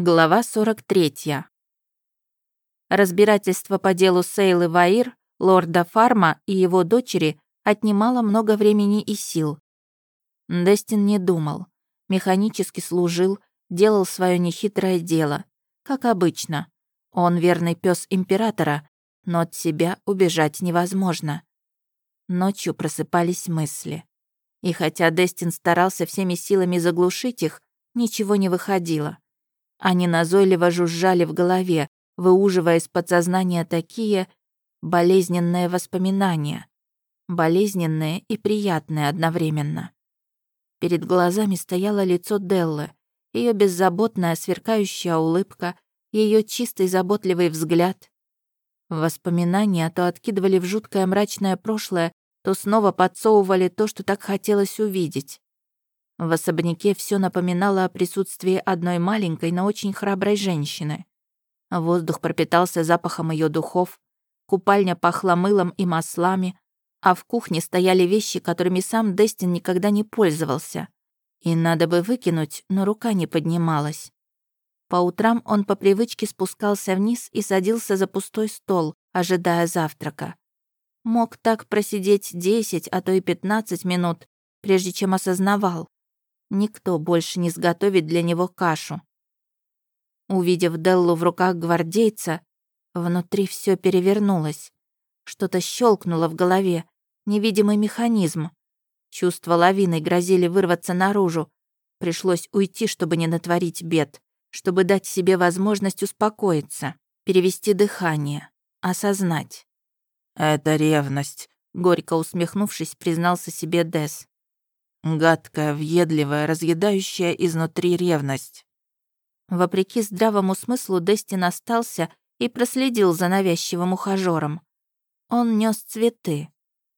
Глава 43. Разбирательство по делу Сейлы Ваир, лорда Фарма и его дочери отнимало много времени и сил. Дестин не думал. Механически служил, делал свое нехитрое дело. Как обычно. Он верный пес императора, но от себя убежать невозможно. Ночью просыпались мысли. И хотя Дестин старался всеми силами заглушить их, ничего не выходило. Они назойливо жужжали в голове, выуживая из подсознания такие болезненные воспоминания. Болезненные и приятные одновременно. Перед глазами стояло лицо Деллы, ее беззаботная сверкающая улыбка, ее чистый заботливый взгляд. Воспоминания то откидывали в жуткое мрачное прошлое, то снова подсовывали то, что так хотелось увидеть. В особняке все напоминало о присутствии одной маленькой, но очень храброй женщины. Воздух пропитался запахом ее духов, купальня пахла мылом и маслами, а в кухне стояли вещи, которыми сам Дестин никогда не пользовался. И надо бы выкинуть, но рука не поднималась. По утрам он по привычке спускался вниз и садился за пустой стол, ожидая завтрака. Мог так просидеть 10, а то и 15 минут, прежде чем осознавал. Никто больше не сготовит для него кашу. Увидев Деллу в руках гвардейца, внутри все перевернулось. Что-то щелкнуло в голове, невидимый механизм. Чувства лавиной грозили вырваться наружу. Пришлось уйти, чтобы не натворить бед, чтобы дать себе возможность успокоиться, перевести дыхание, осознать. «Это ревность», — горько усмехнувшись, признался себе Дес. Гадкая, въедливая, разъедающая изнутри ревность. Вопреки здравому смыслу Дестин остался и проследил за навязчивым ухажёром. Он нес цветы,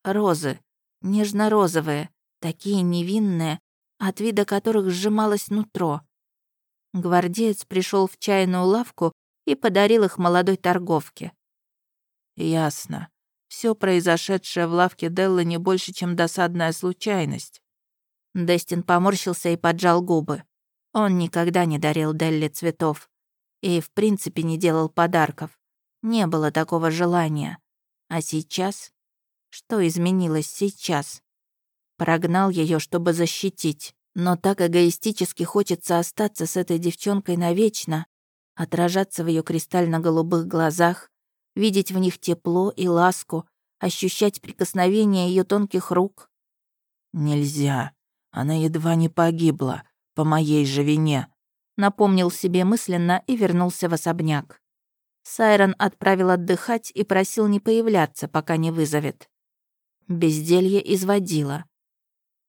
розы, нежно-розовые, такие невинные, от вида которых сжималось нутро. Гвардеец пришел в чайную лавку и подарил их молодой торговке. Ясно. Все произошедшее в лавке Деллы не больше, чем досадная случайность. Дестин поморщился и поджал губы. Он никогда не дарил Делле цветов. И, в принципе, не делал подарков. Не было такого желания. А сейчас? Что изменилось сейчас? Прогнал ее, чтобы защитить. Но так эгоистически хочется остаться с этой девчонкой навечно, отражаться в ее кристально-голубых глазах, видеть в них тепло и ласку, ощущать прикосновение ее тонких рук. «Нельзя», она едва не погибла, по моей же вине», — напомнил себе мысленно и вернулся в особняк. Сайрон отправил отдыхать и просил не появляться, пока не вызовет. Безделье изводило.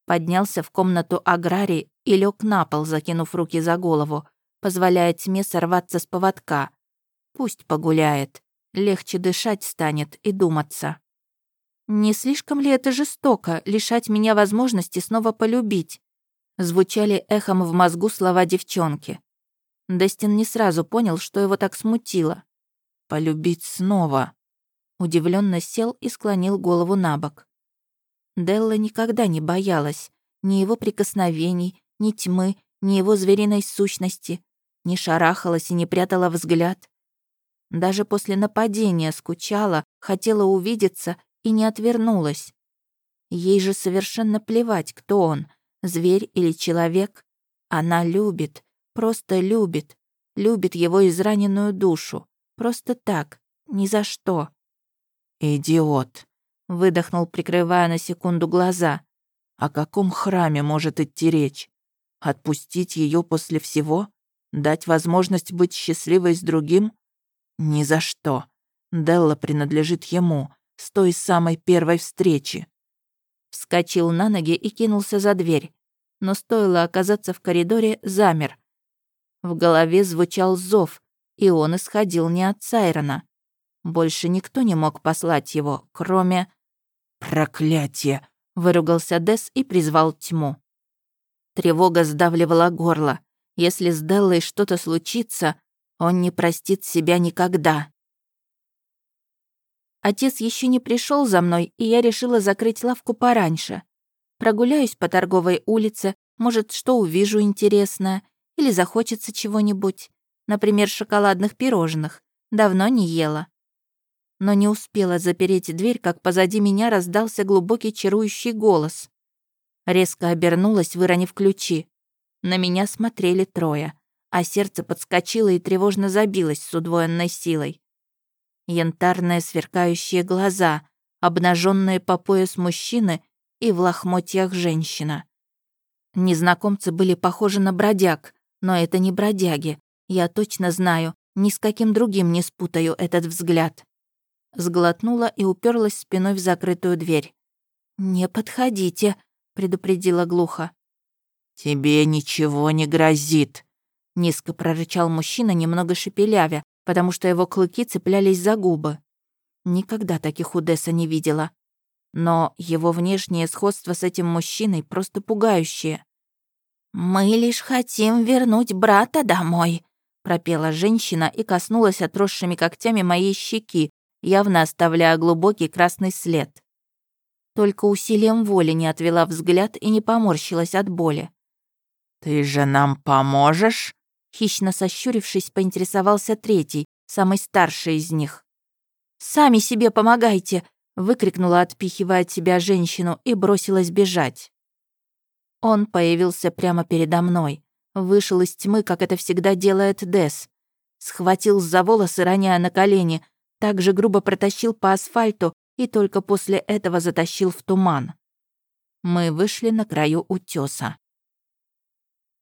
Поднялся в комнату Аграри и лег на пол, закинув руки за голову, позволяя тьме сорваться с поводка. Пусть погуляет, легче дышать станет и думаться. Не слишком ли это жестоко, лишать меня возможности снова полюбить? Звучали эхом в мозгу слова девчонки. Дестин не сразу понял, что его так смутило. «Полюбить снова». Удивленно сел и склонил голову на бок. Делла никогда не боялась ни его прикосновений, ни тьмы, ни его звериной сущности, не шарахалась и не прятала взгляд. Даже после нападения скучала, хотела увидеться и не отвернулась. Ей же совершенно плевать, кто он, зверь или человек. Она любит, просто любит, любит его израненную душу. Просто так, ни за что. «Идиот!» — выдохнул, прикрывая на секунду глаза. «О каком храме может идти речь? Отпустить ее после всего? Дать возможность быть счастливой с другим? Ни за что. Делла принадлежит ему, с той самой первой встречи. Вскочил на ноги и кинулся за дверь, но стоило оказаться в коридоре, замер. В голове звучал зов, и он исходил не от Сайрона. Больше никто не мог послать его, кроме... «Проклятие!» — выругался Дес и призвал тьму. Тревога сдавливала горло. Если с Деллой что-то случится, он не простит себя никогда. Отец еще не пришел за мной, и я решила закрыть лавку пораньше. Прогуляюсь по торговой улице, может, что увижу интересное, или захочется чего-нибудь. например, шоколадных пирожных. Давно не ела. Но не успела запереть дверь, как позади меня раздался глубокий чарующий голос. Резко обернулась, выронив ключи. На меня смотрели трое, а сердце подскочило и тревожно забилось с удвоенной силой. Янтарные сверкающие глаза, обнаженные по пояс мужчины и в лохмотьях женщина. Незнакомцы были похожи на бродяг, но это не бродяги. Я точно знаю, ни с каким другим не спутаю этот взгляд. Сглотнула и уперлась спиной в закрытую дверь. «Не подходите», — предупредила глухо. «Тебе ничего не грозит», — низко прорычал мужчина, немного шепелявя, потому что его клыки цеплялись за губы. Никогда таких Удеса не видела. Но его внешнее сходство с этим мужчиной просто пугающее. «Мы лишь хотим вернуть брата домой», — пропела женщина и коснулась отросшими когтями моей щеки, явно оставляя глубокий красный след. Только усилием воли не отвела взгляд и не поморщилась от боли. «Ты же нам поможешь?» Хищно сощурившись, поинтересовался третий, самый старший из них. «Сами себе помогайте!» — выкрикнула, отпихивая от себя женщину, и бросилась бежать. Он появился прямо передо мной, вышел из тьмы, как это всегда делает Дес. Схватил за волосы, роняя на колени, также грубо протащил по асфальту и только после этого затащил в туман. Мы вышли на краю утёса.